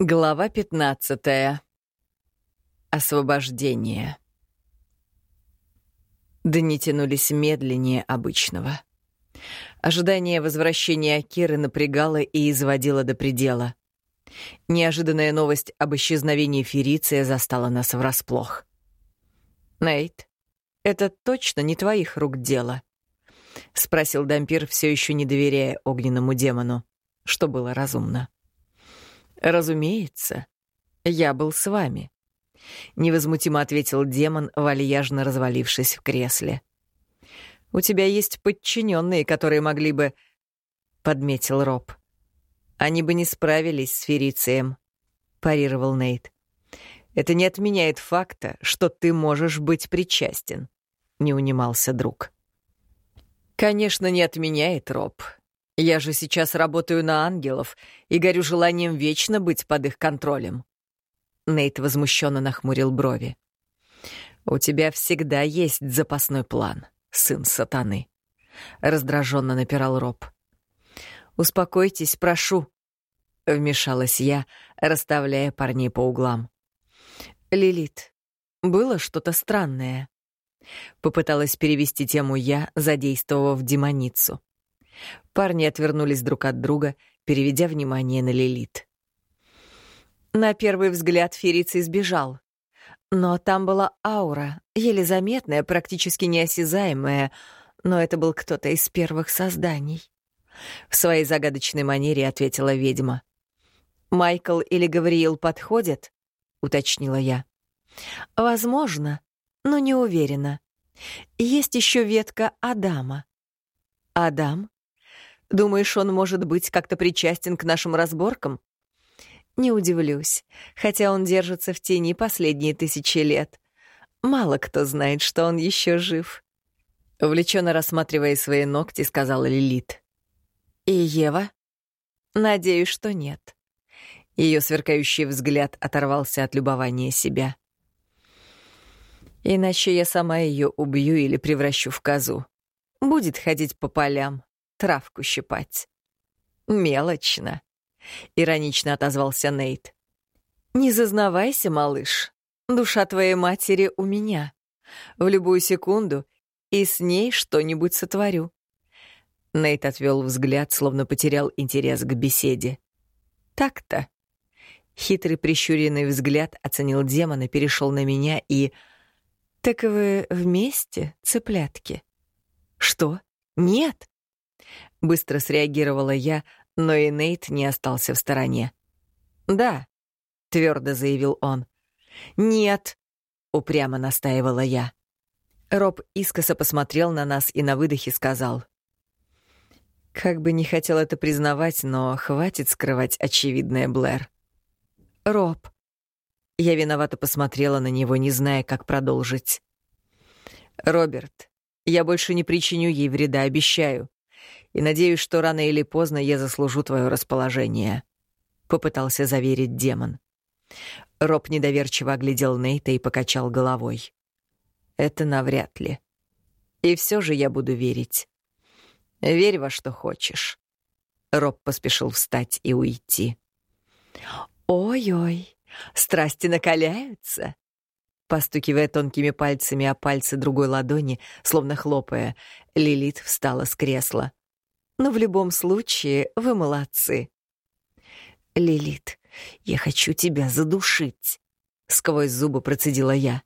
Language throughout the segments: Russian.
Глава 15. Освобождение. Дни тянулись медленнее обычного. Ожидание возвращения Акиры напрягало и изводило до предела. Неожиданная новость об исчезновении Фериция застала нас врасплох. «Нейт, это точно не твоих рук дело?» — спросил Дампир, все еще не доверяя огненному демону, что было разумно. «Разумеется, я был с вами», — невозмутимо ответил демон, вальяжно развалившись в кресле. «У тебя есть подчиненные, которые могли бы...» — подметил Роб. «Они бы не справились с Ферицием», — парировал Нейт. «Это не отменяет факта, что ты можешь быть причастен», — не унимался друг. «Конечно, не отменяет, Роб. Я же сейчас работаю на ангелов и горю желанием вечно быть под их контролем. Нейт возмущенно нахмурил брови. У тебя всегда есть запасной план, сын сатаны. Раздраженно напирал Роб. Успокойтесь, прошу. Вмешалась я, расставляя парней по углам. Лилит, было что-то странное. Попыталась перевести тему я, задействовав демоницу. Парни отвернулись друг от друга, переведя внимание на Лилит. На первый взгляд Фериций сбежал. Но там была аура, еле заметная, практически неосязаемая, но это был кто-то из первых созданий. В своей загадочной манере ответила ведьма. «Майкл или Гавриил подходят?» — уточнила я. «Возможно, но не уверена. Есть еще ветка Адама». «Адам?» Думаешь, он может быть как-то причастен к нашим разборкам? Не удивлюсь, хотя он держится в тени последние тысячи лет. Мало кто знает, что он еще жив. Увлеченно рассматривая свои ногти, сказала Лилит. И Ева? Надеюсь, что нет. Ее сверкающий взгляд оторвался от любования себя. Иначе я сама ее убью или превращу в козу. Будет ходить по полям, травку щипать. Мелочно, иронично отозвался Нейт. Не зазнавайся, малыш. Душа твоей матери у меня. В любую секунду и с ней что-нибудь сотворю. Нейт отвел взгляд, словно потерял интерес к беседе. Так-то. Хитрый прищуренный взгляд оценил демона, перешел на меня и... «Так вы вместе, цыплятки?» «Что? Нет!» Быстро среагировала я, но и Нейт не остался в стороне. «Да», — твердо заявил он. «Нет», — упрямо настаивала я. Роб искоса посмотрел на нас и на выдохе сказал. «Как бы не хотел это признавать, но хватит скрывать очевидное, Блэр». «Роб». Я виновато посмотрела на него, не зная, как продолжить. «Роберт, я больше не причиню ей вреда, обещаю и надеюсь, что рано или поздно я заслужу твое расположение», — попытался заверить демон. Роб недоверчиво оглядел Нейта и покачал головой. «Это навряд ли. И все же я буду верить. Верь во что хочешь». Роб поспешил встать и уйти. «Ой-ой, страсти накаляются!» Постукивая тонкими пальцами о пальцы другой ладони, словно хлопая, Лилит встала с кресла. Но в любом случае вы молодцы. Лилит, я хочу тебя задушить, сквозь зубы процедила я.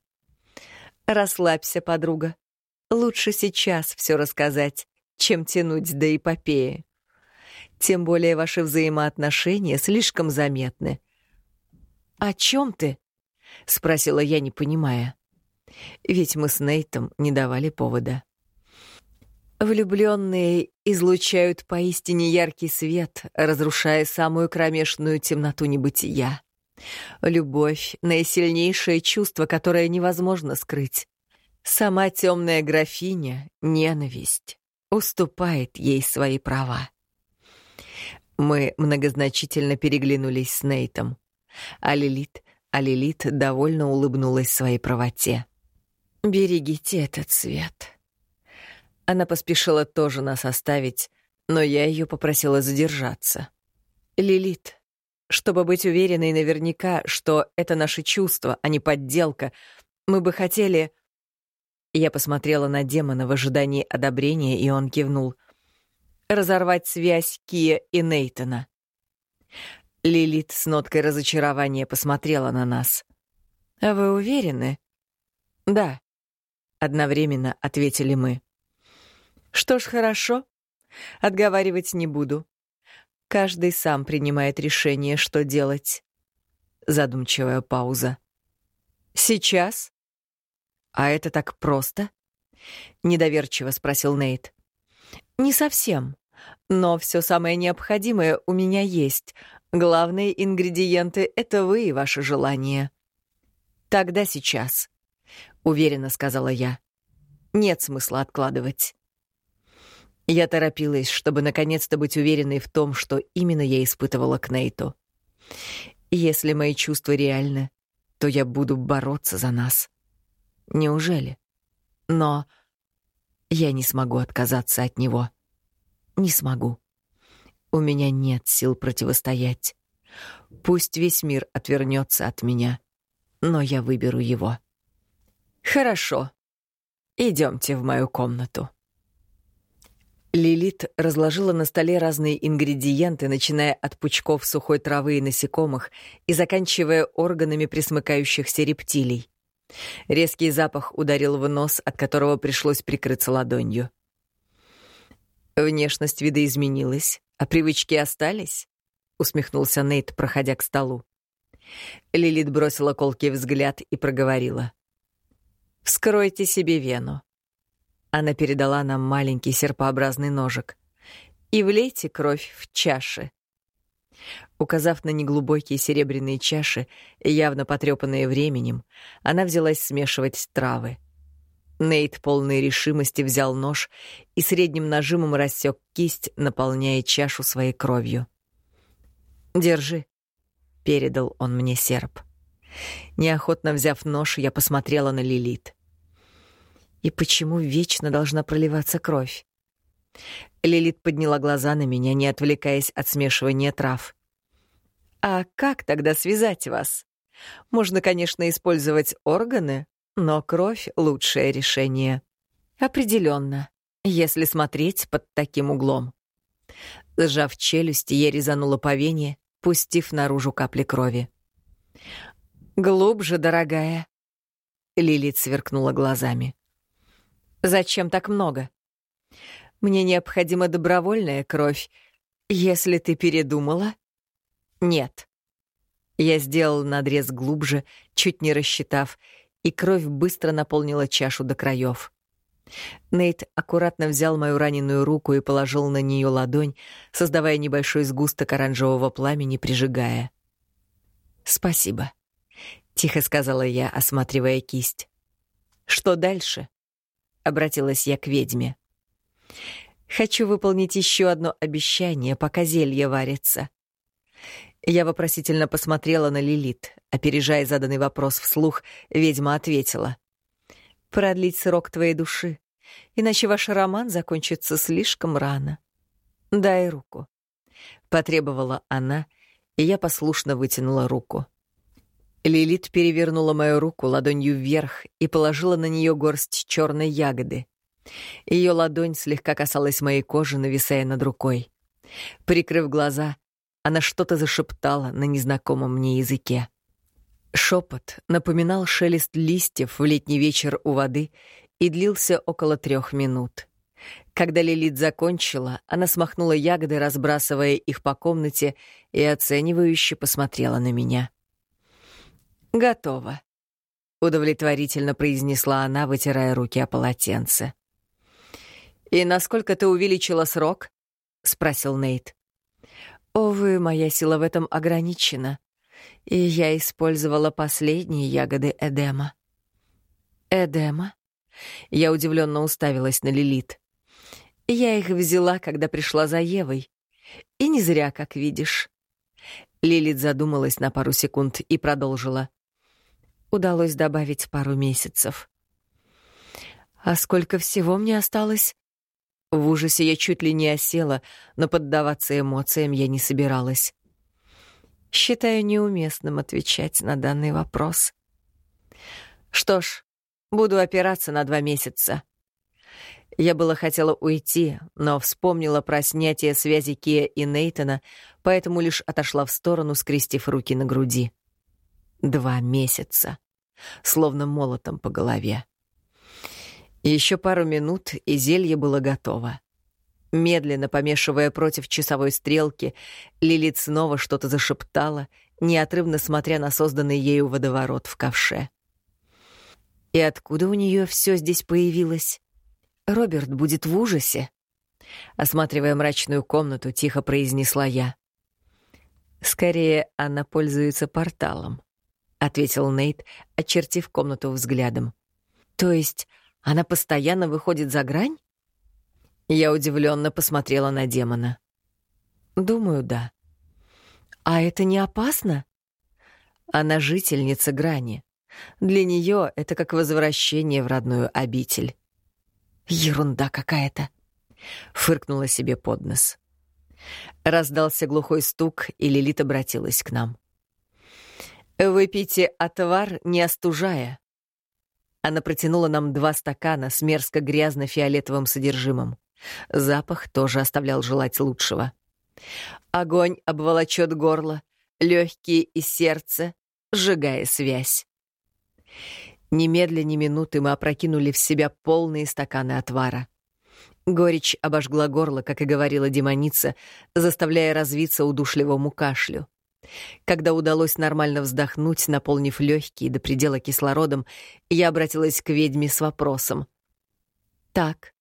Расслабься, подруга. Лучше сейчас все рассказать, чем тянуть до эпопеи. Тем более ваши взаимоотношения слишком заметны. «О чем ты?» — спросила я, не понимая. Ведь мы с Нейтом не давали повода. Влюбленные излучают поистине яркий свет, разрушая самую кромешную темноту небытия. Любовь — наисильнейшее чувство, которое невозможно скрыть. Сама темная графиня, ненависть, уступает ей свои права. Мы многозначительно переглянулись с Нейтом, а Лилит, а Лилит довольно улыбнулась своей правоте. «Берегите этот свет», она поспешила тоже нас оставить, но я ее попросила задержаться. «Лилит, Чтобы быть уверенной наверняка, что это наши чувства, а не подделка, мы бы хотели... Я посмотрела на демона в ожидании одобрения, и он кивнул. Разорвать связь Кия и Нейтона. Лилит с ноткой разочарования посмотрела на нас. «А вы уверены?» «Да», — одновременно ответили мы. «Что ж, хорошо. Отговаривать не буду. Каждый сам принимает решение, что делать». Задумчивая пауза. «Сейчас?» «А это так просто?» — недоверчиво спросил Нейт. «Не совсем. Но все самое необходимое у меня есть. Главные ингредиенты — это вы и ваше желание». «Тогда сейчас», — уверенно сказала я. «Нет смысла откладывать». Я торопилась, чтобы наконец-то быть уверенной в том, что именно я испытывала к Нейту. Если мои чувства реальны, то я буду бороться за нас. Неужели? Но я не смогу отказаться от него. Не смогу. У меня нет сил противостоять. Пусть весь мир отвернется от меня, но я выберу его. Хорошо. Идемте в мою комнату. Лилит разложила на столе разные ингредиенты, начиная от пучков сухой травы и насекомых и заканчивая органами присмыкающихся рептилий. Резкий запах ударил в нос, от которого пришлось прикрыться ладонью. Внешность видоизменилась, а привычки остались? Усмехнулся Нейт, проходя к столу. Лилит бросила колкий взгляд и проговорила. «Вскройте себе вену». Она передала нам маленький серпообразный ножик. «И влейте кровь в чаши». Указав на неглубокие серебряные чаши, явно потрепанные временем, она взялась смешивать травы. Нейт, полной решимости, взял нож и средним нажимом рассек кисть, наполняя чашу своей кровью. «Держи», — передал он мне серп. Неохотно взяв нож, я посмотрела на Лилит. «И почему вечно должна проливаться кровь?» Лилит подняла глаза на меня, не отвлекаясь от смешивания трав. «А как тогда связать вас? Можно, конечно, использовать органы, но кровь — лучшее решение. Определенно, если смотреть под таким углом. Сжав челюсти, я резанула по вене, пустив наружу капли крови. «Глубже, дорогая!» Лилит сверкнула глазами. «Зачем так много? Мне необходима добровольная кровь. Если ты передумала...» «Нет». Я сделал надрез глубже, чуть не рассчитав, и кровь быстро наполнила чашу до краев. Нейт аккуратно взял мою раненую руку и положил на нее ладонь, создавая небольшой сгусток оранжевого пламени, прижигая. «Спасибо», — тихо сказала я, осматривая кисть. «Что дальше?» — обратилась я к ведьме. «Хочу выполнить еще одно обещание, пока зелье варится. Я вопросительно посмотрела на Лилит. Опережая заданный вопрос вслух, ведьма ответила. «Продлить срок твоей души, иначе ваш роман закончится слишком рано. Дай руку». Потребовала она, и я послушно вытянула руку. Лилит перевернула мою руку ладонью вверх и положила на нее горсть черной ягоды. Ее ладонь слегка касалась моей кожи, нависая над рукой. Прикрыв глаза, она что-то зашептала на незнакомом мне языке. Шепот напоминал шелест листьев в летний вечер у воды и длился около трех минут. Когда Лилит закончила, она смахнула ягоды, разбрасывая их по комнате, и оценивающе посмотрела на меня. «Готово», — удовлетворительно произнесла она, вытирая руки о полотенце. «И насколько ты увеличила срок?» — спросил Нейт. Увы, моя сила в этом ограничена, и я использовала последние ягоды Эдема. Эдема? Я удивленно уставилась на Лилит. Я их взяла, когда пришла за Евой. И не зря, как видишь. Лилит задумалась на пару секунд и продолжила. Удалось добавить пару месяцев. А сколько всего мне осталось? В ужасе я чуть ли не осела, но поддаваться эмоциям я не собиралась. Считаю неуместным отвечать на данный вопрос. Что ж, буду опираться на два месяца. Я было хотела уйти, но вспомнила про снятие связи Кия и Нейтона, поэтому лишь отошла в сторону, скрестив руки на груди. Два месяца. Словно молотом по голове. Еще пару минут, и зелье было готово. Медленно помешивая против часовой стрелки, Лилит снова что-то зашептала, неотрывно смотря на созданный ею водоворот в ковше. И откуда у нее все здесь появилось? Роберт будет в ужасе. Осматривая мрачную комнату, тихо произнесла я. «Скорее, она пользуется порталом», — ответил Нейт, очертив комнату взглядом. «То есть она постоянно выходит за грань?» Я удивленно посмотрела на демона. «Думаю, да». «А это не опасно?» Она жительница грани. Для нее это как возвращение в родную обитель. Ерунда какая-то. Фыркнула себе под нос. Раздался глухой стук, и Лилит обратилась к нам. «Выпейте отвар, не остужая». Она протянула нам два стакана с мерзко грязно-фиолетовым содержимым. Запах тоже оставлял желать лучшего. Огонь обволочет горло, легкие и сердце, сжигая связь. Немедля ни минуты мы опрокинули в себя полные стаканы отвара. Горечь обожгла горло, как и говорила демоница, заставляя развиться удушливому кашлю. Когда удалось нормально вздохнуть, наполнив легкие до предела кислородом, я обратилась к ведьме с вопросом. «Так,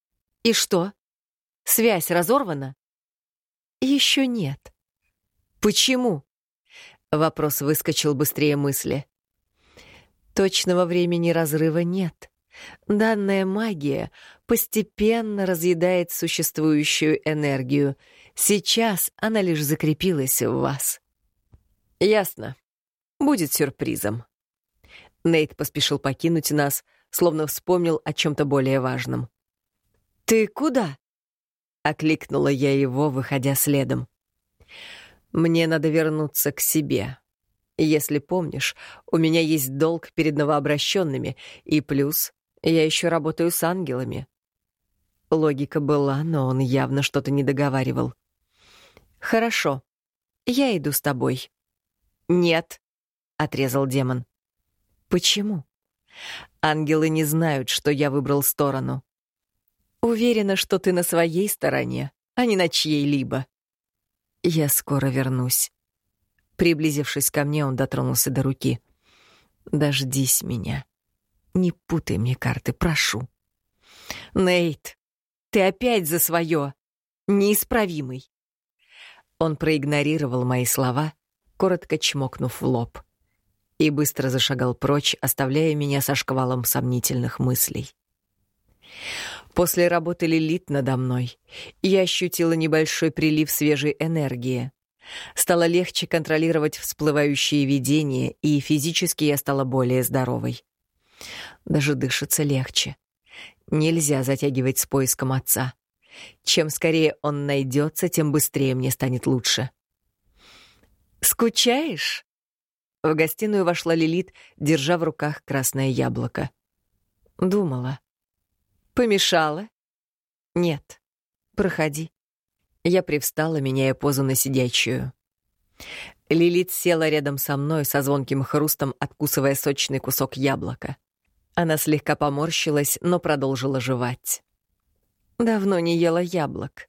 и что? Связь разорвана?» «Еще нет». «Почему?» Вопрос выскочил быстрее мысли. Точного времени разрыва нет. Данная магия постепенно разъедает существующую энергию. Сейчас она лишь закрепилась в вас. Ясно. Будет сюрпризом. Нейт поспешил покинуть нас, словно вспомнил о чем-то более важном. «Ты куда?» — окликнула я его, выходя следом. «Мне надо вернуться к себе», если помнишь, у меня есть долг перед новообращенными, и плюс я еще работаю с ангелами. Логика была, но он явно что-то не договаривал. Хорошо. Я иду с тобой. Нет, отрезал демон. Почему? Ангелы не знают, что я выбрал сторону. Уверена, что ты на своей стороне, а не на чьей-либо. Я скоро вернусь. Приблизившись ко мне, он дотронулся до руки. «Дождись меня. Не путай мне карты, прошу». «Нейт, ты опять за свое. Неисправимый». Он проигнорировал мои слова, коротко чмокнув в лоб, и быстро зашагал прочь, оставляя меня со шквалом сомнительных мыслей. После работы Лилит надо мной я ощутила небольшой прилив свежей энергии. Стало легче контролировать всплывающие видения, и физически я стала более здоровой. Даже дышится легче. Нельзя затягивать с поиском отца. Чем скорее он найдется, тем быстрее мне станет лучше. «Скучаешь?» В гостиную вошла Лилит, держа в руках красное яблоко. Думала. «Помешала?» «Нет. Проходи». Я привстала, меняя позу на сидячую. Лилит села рядом со мной со звонким хрустом, откусывая сочный кусок яблока. Она слегка поморщилась, но продолжила жевать. Давно не ела яблок.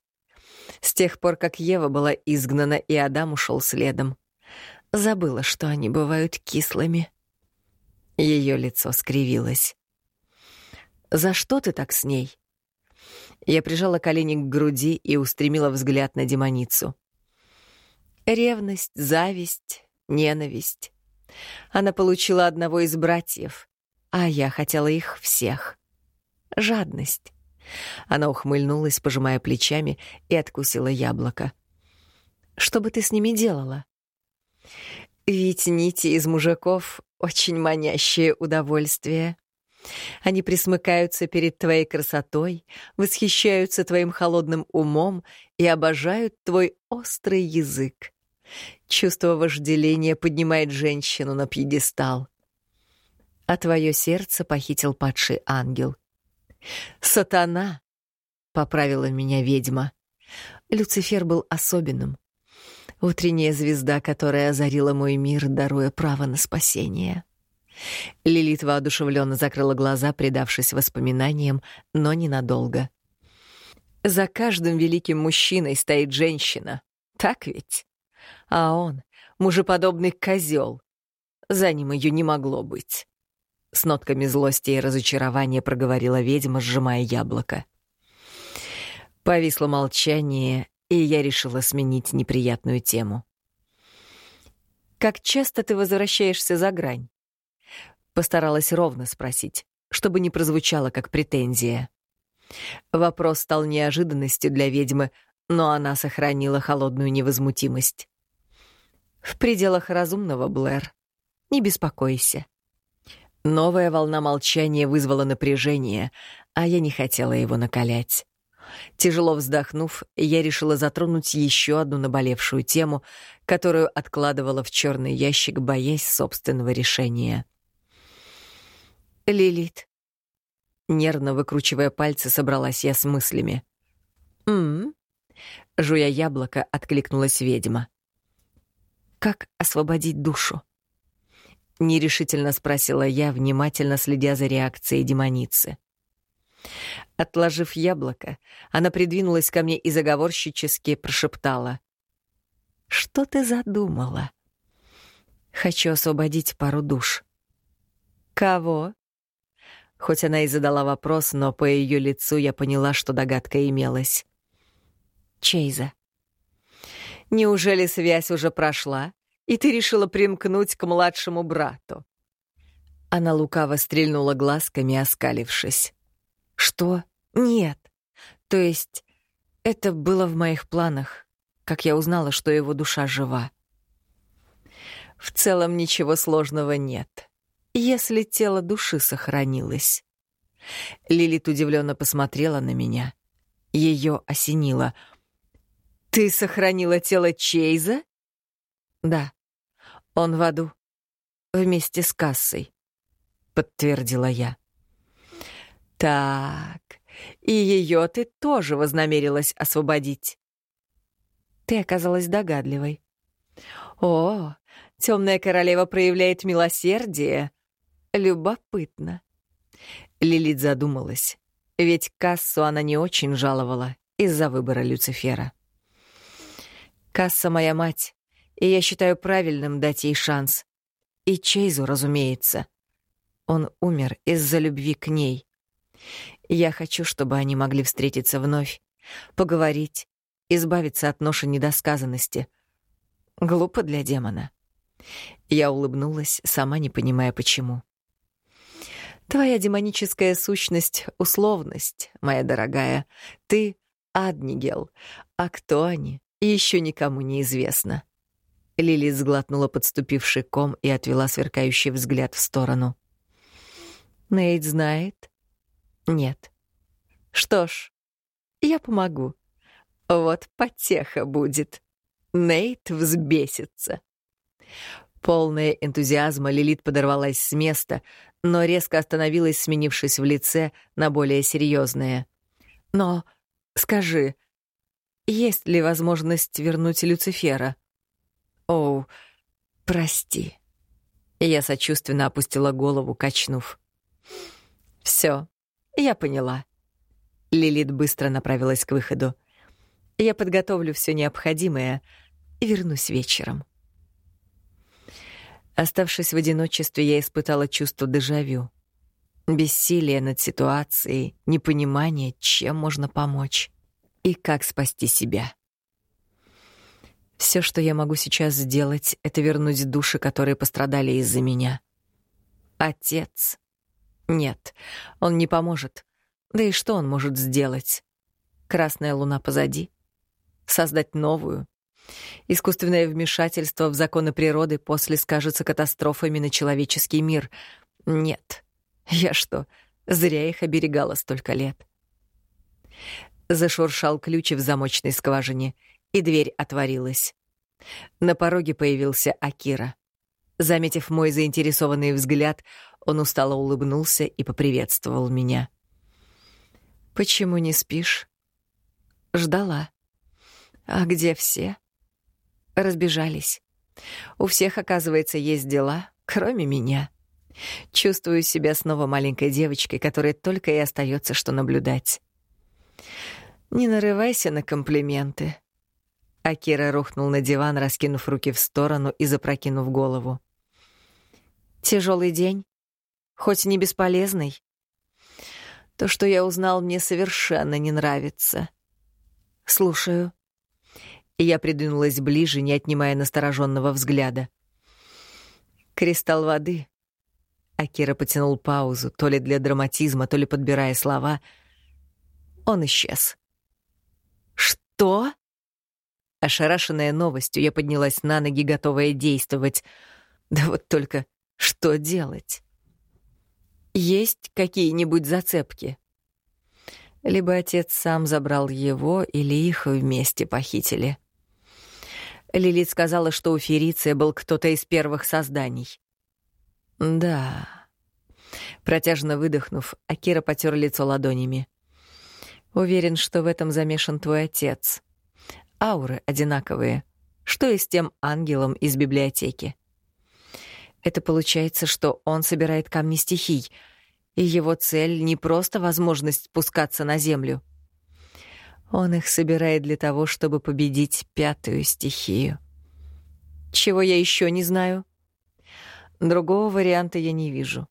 С тех пор, как Ева была изгнана и Адам ушел следом. Забыла, что они бывают кислыми. Ее лицо скривилось. «За что ты так с ней?» Я прижала колени к груди и устремила взгляд на демоницу. Ревность, зависть, ненависть. Она получила одного из братьев, а я хотела их всех. Жадность. Она ухмыльнулась, пожимая плечами, и откусила яблоко. «Что бы ты с ними делала?» «Ведь нити из мужиков — очень манящее удовольствие», они присмыкаются перед твоей красотой, восхищаются твоим холодным умом и обожают твой острый язык. Чувство вожделения поднимает женщину на пьедестал. А твое сердце похитил падший ангел. «Сатана!» — поправила меня ведьма. Люцифер был особенным. Утренняя звезда, которая озарила мой мир, даруя право на спасение. Лилит воодушевленно закрыла глаза, предавшись воспоминаниям, но ненадолго. За каждым великим мужчиной стоит женщина, так ведь? А он — мужеподобный козел. За ним ее не могло быть. С нотками злости и разочарования проговорила ведьма, сжимая яблоко. Повисло молчание, и я решила сменить неприятную тему. «Как часто ты возвращаешься за грань?» Постаралась ровно спросить, чтобы не прозвучало как претензия. Вопрос стал неожиданностью для ведьмы, но она сохранила холодную невозмутимость. «В пределах разумного, Блэр. Не беспокойся». Новая волна молчания вызвала напряжение, а я не хотела его накалять. Тяжело вздохнув, я решила затронуть еще одну наболевшую тему, которую откладывала в черный ящик, боясь собственного решения. «Лилит». Нервно выкручивая пальцы, собралась я с мыслями. «М-м-м», жуя яблоко, откликнулась ведьма. «Как освободить душу?» Нерешительно спросила я, внимательно следя за реакцией демоницы. Отложив яблоко, она придвинулась ко мне и заговорщически прошептала. «Что ты задумала?» «Хочу освободить пару душ». «Кого?» Хоть она и задала вопрос, но по ее лицу я поняла, что догадка имелась. «Чейза». «Неужели связь уже прошла, и ты решила примкнуть к младшему брату?» Она лукаво стрельнула глазками, оскалившись. Что? Нет. То есть это было в моих планах, как я узнала, что его душа жива. В целом ничего сложного нет, если тело души сохранилось. Лилит удивленно посмотрела на меня. Ее осенило. «Ты сохранила тело Чейза?» «Да. Он в аду. Вместе с кассой», — подтвердила я. Так, и ее ты тоже вознамерилась освободить. Ты оказалась догадливой. О, темная королева проявляет милосердие. Любопытно. Лилит задумалась, ведь кассу она не очень жаловала из-за выбора Люцифера. Касса моя мать, и я считаю правильным дать ей шанс. И Чейзу, разумеется. Он умер из-за любви к ней. Я хочу, чтобы они могли встретиться вновь, поговорить, избавиться от ноши недосказанности. Глупо для демона. Я улыбнулась, сама не понимая, почему. Твоя демоническая сущность — условность, моя дорогая. Ты — Аднигел. А кто они, еще никому не известно. Лили сглотнула подступивший ком и отвела сверкающий взгляд в сторону. Нейт знает, нет. Что ж, я помогу. Вот потеха будет. Нейт взбесится. Полная энтузиазма Лилит подорвалась с места, но резко остановилась, сменившись в лице на более серьезное. «Но скажи, есть ли возможность вернуть Люцифера?» «Оу, прости». Я сочувственно опустила голову, качнув. «Все, я поняла. Лилит быстро направилась к выходу. Я подготовлю все необходимое и вернусь вечером. Оставшись в одиночестве, я испытала чувство дежавю. Бессилие над ситуацией, непонимание, чем можно помочь и как спасти себя. Все, что я могу сейчас сделать, это вернуть души, которые пострадали из-за меня. Отец нет, он не поможет. Да и что он может сделать? Красная луна позади. Создать новую. Искусственное вмешательство в законы природы после скажется катастрофами на человеческий мир. Нет. Я что, зря их оберегала столько лет? Зашуршал ключ в замочной скважине, и дверь отворилась. На пороге появился Акира. Заметив мой заинтересованный взгляд, он устало улыбнулся и поприветствовал меня. «Почему не спишь?» «Ждала». «А где все?» «Разбежались. У всех, оказывается, есть дела, кроме меня. Чувствую себя снова маленькой девочкой, которой только и остается, что наблюдать». «Не нарывайся на комплименты». Акира рухнул на диван, раскинув руки в сторону и запрокинув голову. Тяжелый день? Хоть не бесполезный? То, что я узнал, мне совершенно не нравится. Слушаю. И я придвинулась ближе, не отнимая настороженного взгляда. Кристалл воды. Акира потянул паузу, то ли для драматизма, то ли подбирая слова. Он исчез. «Что?» Ошарашенная новостью, я поднялась на ноги, готовая действовать. Да вот только что делать? Есть какие-нибудь зацепки? Либо отец сам забрал его, или их вместе похитили. Лилит сказала, что у Фериция был кто-то из первых созданий. Да. Протяжно выдохнув, Акира потер лицо ладонями. Уверен, что в этом замешан твой отец. Ауры одинаковые. Что и с тем ангелом из библиотеки? Это получается, что он собирает камни стихий, и его цель не просто возможность спускаться на землю. Он их собирает для того, чтобы победить пятую стихию. Чего я еще не знаю? Другого варианта я не вижу.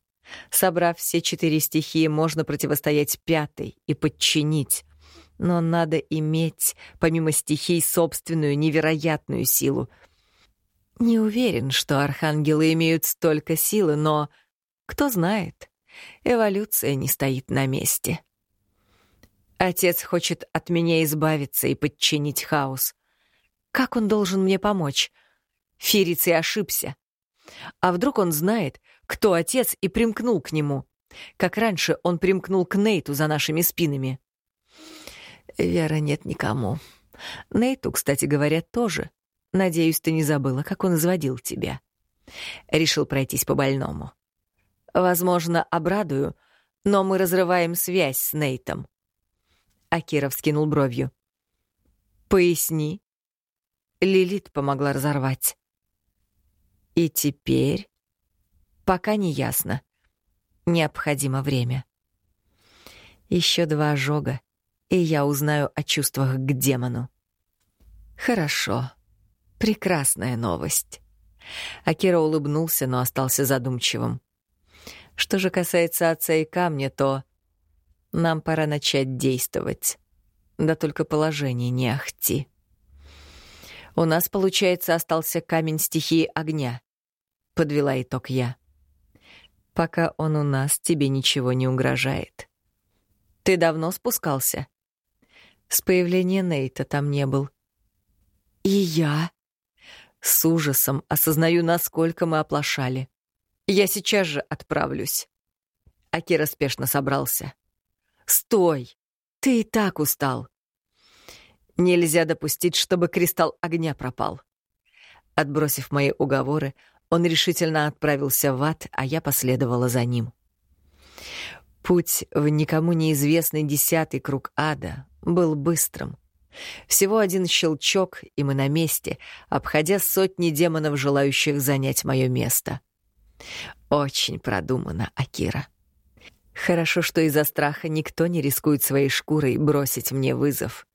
Собрав все четыре стихии, можно противостоять пятой и подчинить. Но надо иметь, помимо стихий, собственную невероятную силу — не уверен, что архангелы имеют столько силы, но кто знает, эволюция не стоит на месте. Отец хочет от меня избавиться и подчинить хаос. Как он должен мне помочь? Фирицей ошибся. А вдруг он знает, кто отец, и примкнул к нему? Как раньше он примкнул к Нейту за нашими спинами. Вера нет никому. Нейту, кстати говоря, тоже. Надеюсь, ты не забыла, как он изводил тебя. Решил пройтись по больному. Возможно, обрадую, но мы разрываем связь с Нейтом. Акира вскинул бровью. Поясни. Лилит помогла разорвать. И теперь... Пока не ясно. Необходимо время. Еще два ожога, и я узнаю о чувствах к демону. Хорошо. Прекрасная новость. Акира улыбнулся, но остался задумчивым. Что же касается отца и камня, то нам пора начать действовать. Да только положение не ахти. У нас, получается, остался камень стихии огня. Подвела итог я. Пока он у нас, тебе ничего не угрожает. Ты давно спускался? С появления Нейта там не был. И я? С ужасом осознаю, насколько мы оплошали. Я сейчас же отправлюсь. Акира спешно собрался. «Стой! Ты и так устал!» Нельзя допустить, чтобы кристалл огня пропал. Отбросив мои уговоры, он решительно отправился в ад, а я последовала за ним. Путь в никому неизвестный десятый круг ада был быстрым. Всего один щелчок, и мы на месте, обходя сотни демонов, желающих занять мое место. Очень продумано, Акира. Хорошо, что из-за страха никто не рискует своей шкурой бросить мне вызов.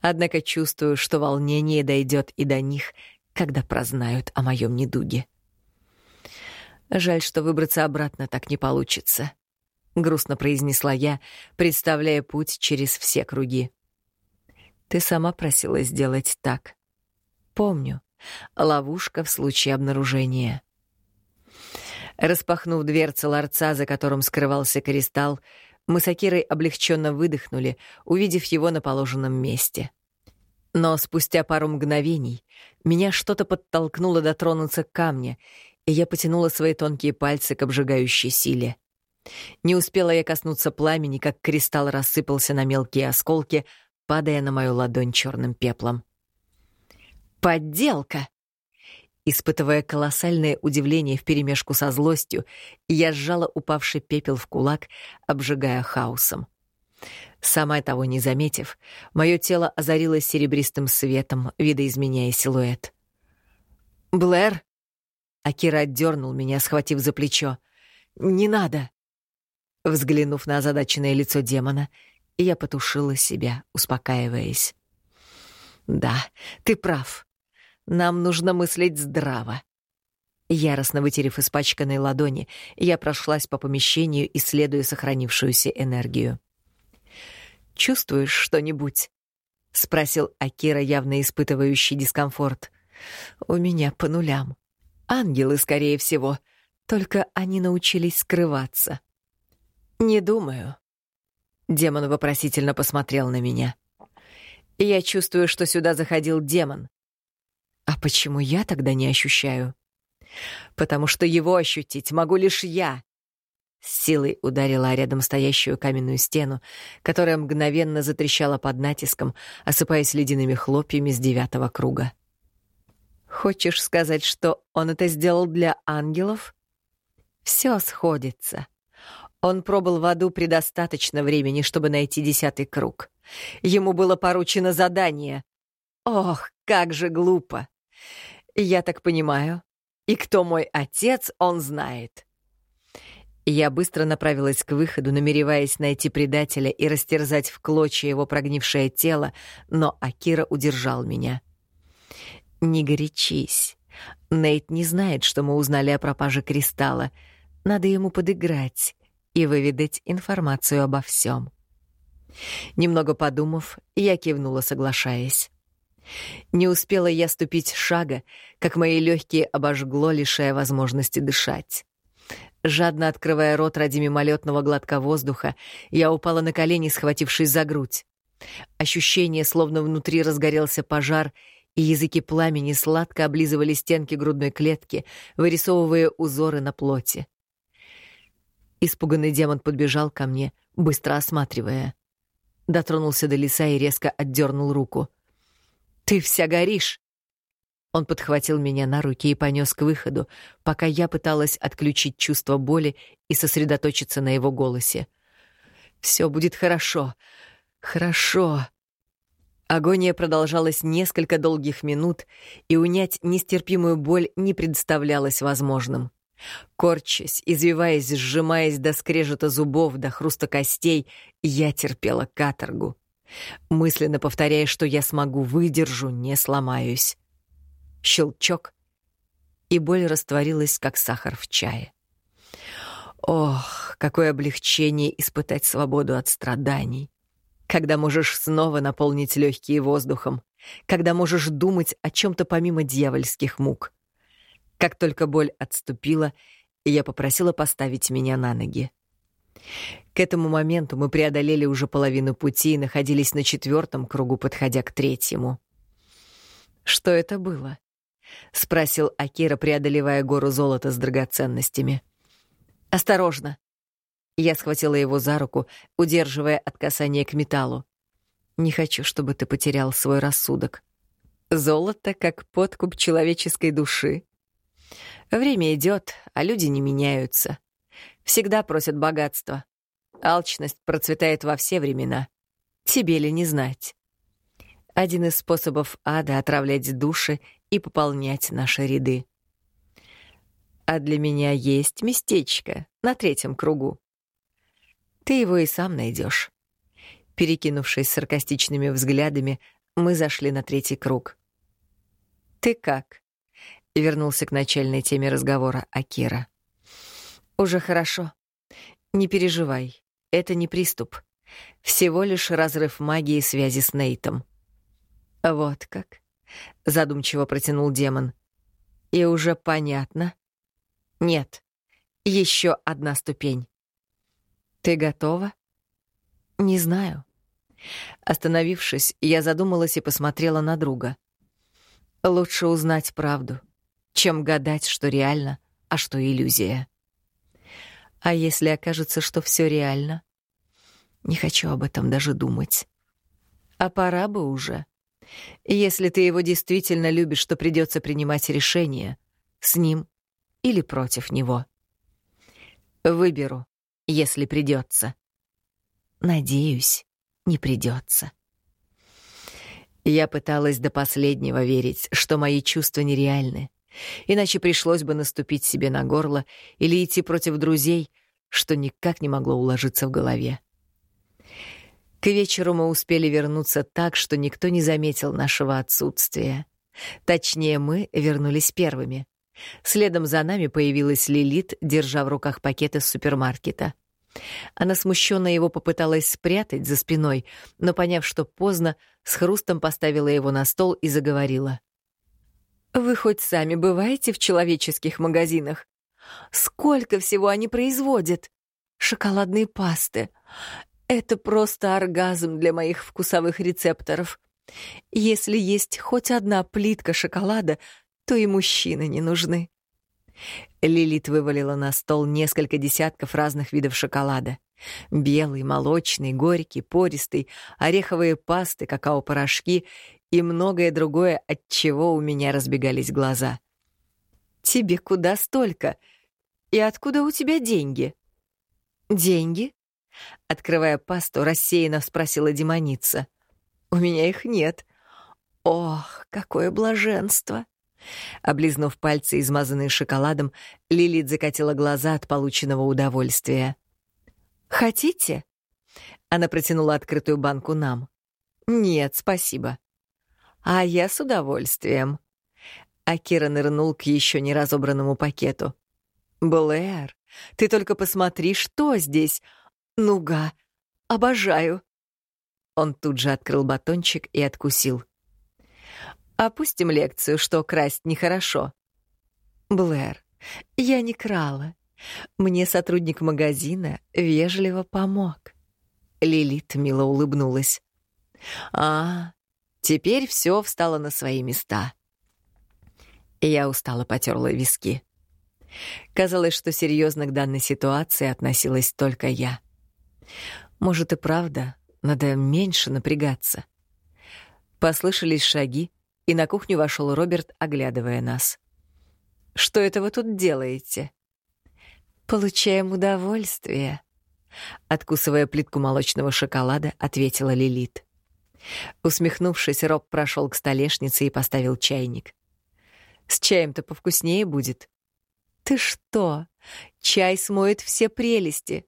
Однако чувствую, что волнение дойдет и до них, когда прознают о моем недуге. Жаль, что выбраться обратно так не получится. Грустно произнесла я, представляя путь через все круги. Ты сама просила сделать так. Помню. Ловушка в случае обнаружения. Распахнув дверцы ларца, за которым скрывался кристалл, мы с Акирой облегченно выдохнули, увидев его на положенном месте. Но спустя пару мгновений меня что-то подтолкнуло дотронуться к камню, и я потянула свои тонкие пальцы к обжигающей силе. Не успела я коснуться пламени, как кристалл рассыпался на мелкие осколки, падая на мою ладонь черным пеплом. Подделка! Испытывая колоссальное удивление вперемешку со злостью, я сжала упавший пепел в кулак, обжигая хаосом. Сама того не заметив, мое тело озарилось серебристым светом, видоизменяя силуэт. «Блэр!» Акира отдернул меня, схватив за плечо. «Не надо!» Взглянув на озадаченное лицо демона, я потушила себя, успокаиваясь. «Да, ты прав. Нам нужно мыслить здраво». Яростно вытерев испачканные ладони, я прошлась по помещению, исследуя сохранившуюся энергию. «Чувствуешь что-нибудь?» — спросил Акира, явно испытывающий дискомфорт. «У меня по нулям. Ангелы, скорее всего, только они научились скрываться». «Не думаю». Демон вопросительно посмотрел на меня. «Я чувствую, что сюда заходил демон. А почему я тогда не ощущаю? Потому что его ощутить могу лишь я. С силой ударила рядом стоящую каменную стену, которая мгновенно затрещала под натиском, осыпаясь ледяными хлопьями с девятого круга. Хочешь сказать, что он это сделал для ангелов? Все сходится. Он пробыл в аду предостаточно времени, чтобы найти десятый круг. Ему было поручено задание. Ох, как же глупо. Я так понимаю. И кто мой отец, он знает. Я быстро направилась к выходу, намереваясь найти предателя и растерзать в клочья его прогнившее тело, но Акира удержал меня. «Не горячись. Нейт не знает, что мы узнали о пропаже кристалла. Надо ему подыграть и выведать информацию обо всем. Немного подумав, я кивнула, соглашаясь. Не успела я ступить шага, как мои легкие обожгло, лишая возможности дышать. Жадно открывая рот ради мимолетного глотка воздуха, я упала на колени, схватившись за грудь. Ощущение, словно внутри разгорелся пожар, и языки пламени сладко облизывали стенки грудной клетки, вырисовывая узоры на плоти. Испуганный демон подбежал ко мне, быстро осматривая. Дотронулся до лица и резко отдернул руку — «Ты вся горишь!» Он подхватил меня на руки и понес к выходу, пока я пыталась отключить чувство боли и сосредоточиться на его голосе. «Все будет хорошо. Хорошо». Агония продолжалась несколько долгих минут, и унять нестерпимую боль не представлялось возможным. Корчась, извиваясь, сжимаясь до скрежета зубов, до хруста костей, я терпела каторгу мысленно повторяя, что я смогу, выдержу, не сломаюсь. Щелчок, и боль растворилась, как сахар в чае. Ох, какое облегчение испытать свободу от страданий. Когда можешь снова наполнить легкие воздухом, когда можешь думать о чем-то помимо дьявольских мук. Как только боль отступила, я попросила поставить меня на ноги. К этому моменту мы преодолели уже половину пути и находились на четвертом кругу, подходя к третьему. «Что это было?» — спросил Акира, преодолевая гору золота с драгоценностями. «Осторожно!» Я схватила его за руку, удерживая от касания к металлу. «Не хочу, чтобы ты потерял свой рассудок. Золото как подкуп человеческой души. Время идет, а люди не меняются. Всегда просят богатства. Алчность процветает во все времена. Тебе ли не знать? Один из способов ада — отравлять души и пополнять наши ряды. А для меня есть местечко на третьем кругу. Ты его и сам найдешь. Перекинувшись саркастичными взглядами, мы зашли на третий круг. «Ты как?» — вернулся к начальной теме разговора Акира. Уже хорошо. Не переживай, это не приступ. Всего лишь разрыв магии связи с Нейтом. Вот как. Задумчиво протянул демон. И уже понятно. Нет, еще одна ступень. Ты готова? Не знаю. Остановившись, я задумалась и посмотрела на друга. Лучше узнать правду, чем гадать, что реально, а что иллюзия. А если окажется, что все реально? Не хочу об этом даже думать. А пора бы уже. Если ты его действительно любишь, то придется принимать решение с ним или против него. Выберу, если придется. Надеюсь, не придется. Я пыталась до последнего верить, что мои чувства нереальны, иначе пришлось бы наступить себе на горло или идти против друзей, что никак не могло уложиться в голове. К вечеру мы успели вернуться так, что никто не заметил нашего отсутствия. Точнее, мы вернулись первыми. Следом за нами появилась Лилит, держа в руках пакет из супермаркета. Она смущенно его попыталась спрятать за спиной, но, поняв, что поздно, с хрустом поставила его на стол и заговорила. «Вы хоть сами бываете в человеческих магазинах? Сколько всего они производят? Шоколадные пасты, это просто оргазм для моих вкусовых рецепторов. Если есть хоть одна плитка шоколада, то и мужчины не нужны. Лилит вывалила на стол несколько десятков разных видов шоколада. Белый, молочный, горький, пористый, ореховые пасты, какао-порошки и многое другое, от чего у меня разбегались глаза. «Тебе куда столько? И откуда у тебя деньги?» «Деньги?» Открывая пасту, рассеянно спросила демоница. «У меня их нет». «Ох, какое блаженство!» Облизнув пальцы, измазанные шоколадом, Лилит закатила глаза от полученного удовольствия. «Хотите?» Она протянула открытую банку нам. «Нет, спасибо». «А я с удовольствием». Акира нырнул к еще не разобранному пакету. «Блэр, ты только посмотри, что здесь. Нуга. Обожаю. Он тут же открыл батончик и откусил. Опустим лекцию, что красть нехорошо. Блэр, я не крала. Мне сотрудник магазина вежливо помог. Лилит мило улыбнулась. А, теперь все встало на свои места. Я устало потерла виски. Казалось, что серьезно к данной ситуации относилась только я. Может и правда, надо меньше напрягаться. Послышались шаги, и на кухню вошел Роберт, оглядывая нас. «Что это вы тут делаете?» «Получаем удовольствие», — откусывая плитку молочного шоколада, ответила Лилит. Усмехнувшись, Роб прошел к столешнице и поставил чайник. «С чаем-то повкуснее будет». «Ты что? Чай смоет все прелести.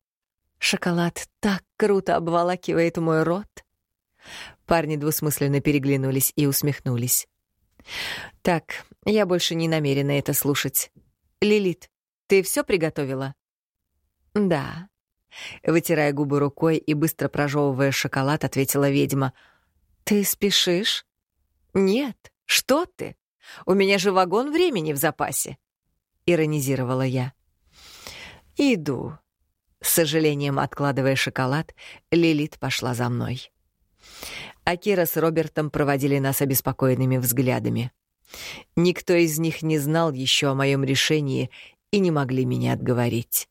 Шоколад так круто обволакивает мой рот. Парни двусмысленно переглянулись и усмехнулись. Так, я больше не намерена это слушать. Лилит, ты все приготовила? Да. Вытирая губы рукой и быстро прожевывая шоколад, ответила ведьма. Ты спешишь? Нет, что ты? У меня же вагон времени в запасе. Иронизировала я. Иду, с сожалением откладывая шоколад, Лилит пошла за мной. Акира с Робертом проводили нас обеспокоенными взглядами. Никто из них не знал еще о моем решении и не могли меня отговорить.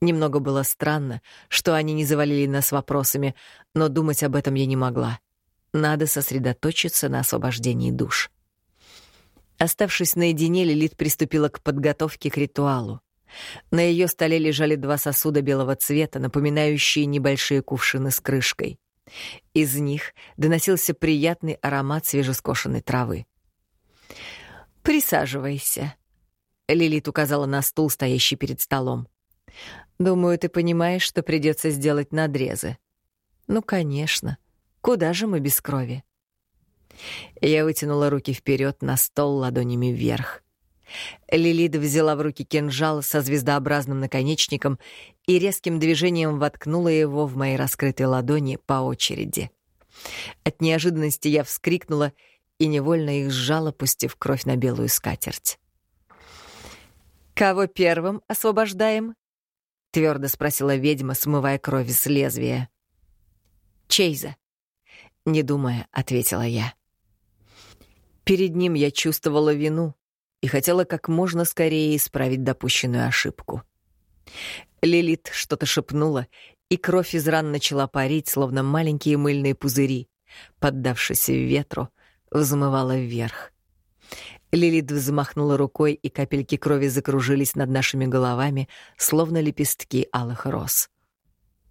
Немного было странно, что они не завалили нас вопросами, но думать об этом я не могла. Надо сосредоточиться на освобождении душ. Оставшись наедине, Лилит приступила к подготовке к ритуалу. На ее столе лежали два сосуда белого цвета, напоминающие небольшие кувшины с крышкой. Из них доносился приятный аромат свежескошенной травы. «Присаживайся», — Лилит указала на стул, стоящий перед столом. «Думаю, ты понимаешь, что придется сделать надрезы». «Ну, конечно. Куда же мы без крови?» Я вытянула руки вперед на стол ладонями вверх. Лилит взяла в руки кинжал со звездообразным наконечником и резким движением воткнула его в мои раскрытые ладони по очереди. От неожиданности я вскрикнула и невольно их сжала, пустив кровь на белую скатерть. «Кого первым освобождаем?» — твердо спросила ведьма, смывая кровь с лезвия. «Чейза», — не думая, ответила я. Перед ним я чувствовала вину, и хотела как можно скорее исправить допущенную ошибку. Лилит что-то шепнула, и кровь из ран начала парить, словно маленькие мыльные пузыри, поддавшись ветру, взмывала вверх. Лилит взмахнула рукой, и капельки крови закружились над нашими головами, словно лепестки алых роз.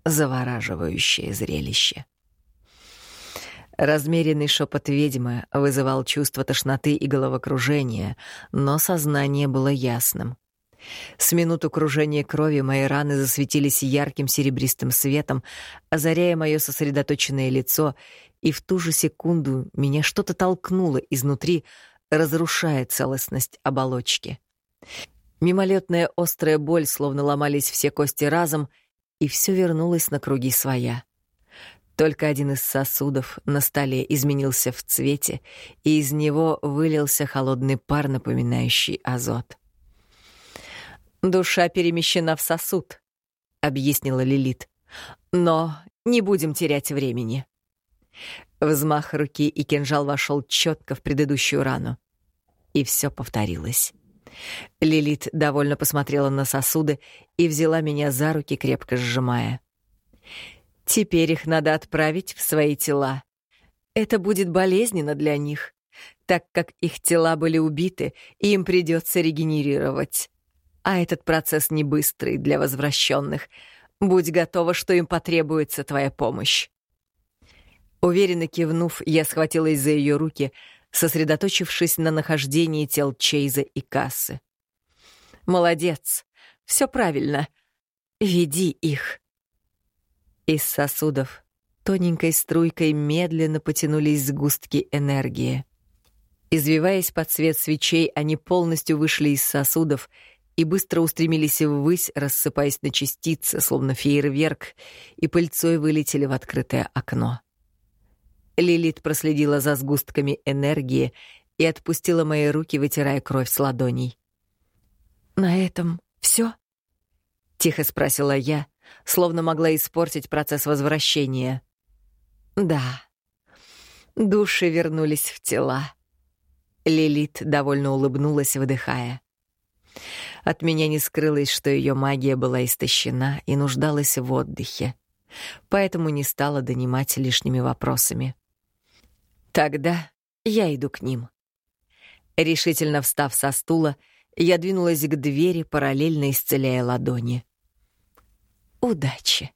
Завораживающее зрелище. Размеренный шепот ведьмы вызывал чувство тошноты и головокружения, но сознание было ясным. С минуту кружения крови мои раны засветились ярким серебристым светом, озаряя мое сосредоточенное лицо, и в ту же секунду меня что-то толкнуло изнутри, разрушая целостность оболочки. Мимолетная острая боль, словно ломались все кости разом, и все вернулось на круги своя. Только один из сосудов на столе изменился в цвете, и из него вылился холодный пар, напоминающий азот. «Душа перемещена в сосуд», — объяснила Лилит. «Но не будем терять времени». Взмах руки, и кинжал вошел четко в предыдущую рану. И все повторилось. Лилит довольно посмотрела на сосуды и взяла меня за руки, крепко сжимая. «Теперь их надо отправить в свои тела. Это будет болезненно для них, так как их тела были убиты, и им придется регенерировать. А этот процесс не быстрый для возвращенных. Будь готова, что им потребуется твоя помощь». Уверенно кивнув, я схватилась за ее руки, сосредоточившись на нахождении тел Чейза и Кассы. «Молодец! Все правильно. Веди их!» Из сосудов тоненькой струйкой медленно потянулись сгустки энергии. Извиваясь под свет свечей, они полностью вышли из сосудов и быстро устремились ввысь, рассыпаясь на частицы, словно фейерверк, и пыльцой вылетели в открытое окно. Лилит проследила за сгустками энергии и отпустила мои руки, вытирая кровь с ладоней. «На этом все? тихо спросила я, словно могла испортить процесс возвращения. «Да». Души вернулись в тела. Лилит довольно улыбнулась, выдыхая. От меня не скрылось, что ее магия была истощена и нуждалась в отдыхе, поэтому не стала донимать лишними вопросами. Тогда я иду к ним. Решительно встав со стула, я двинулась к двери, параллельно исцеляя ладони. Удачи!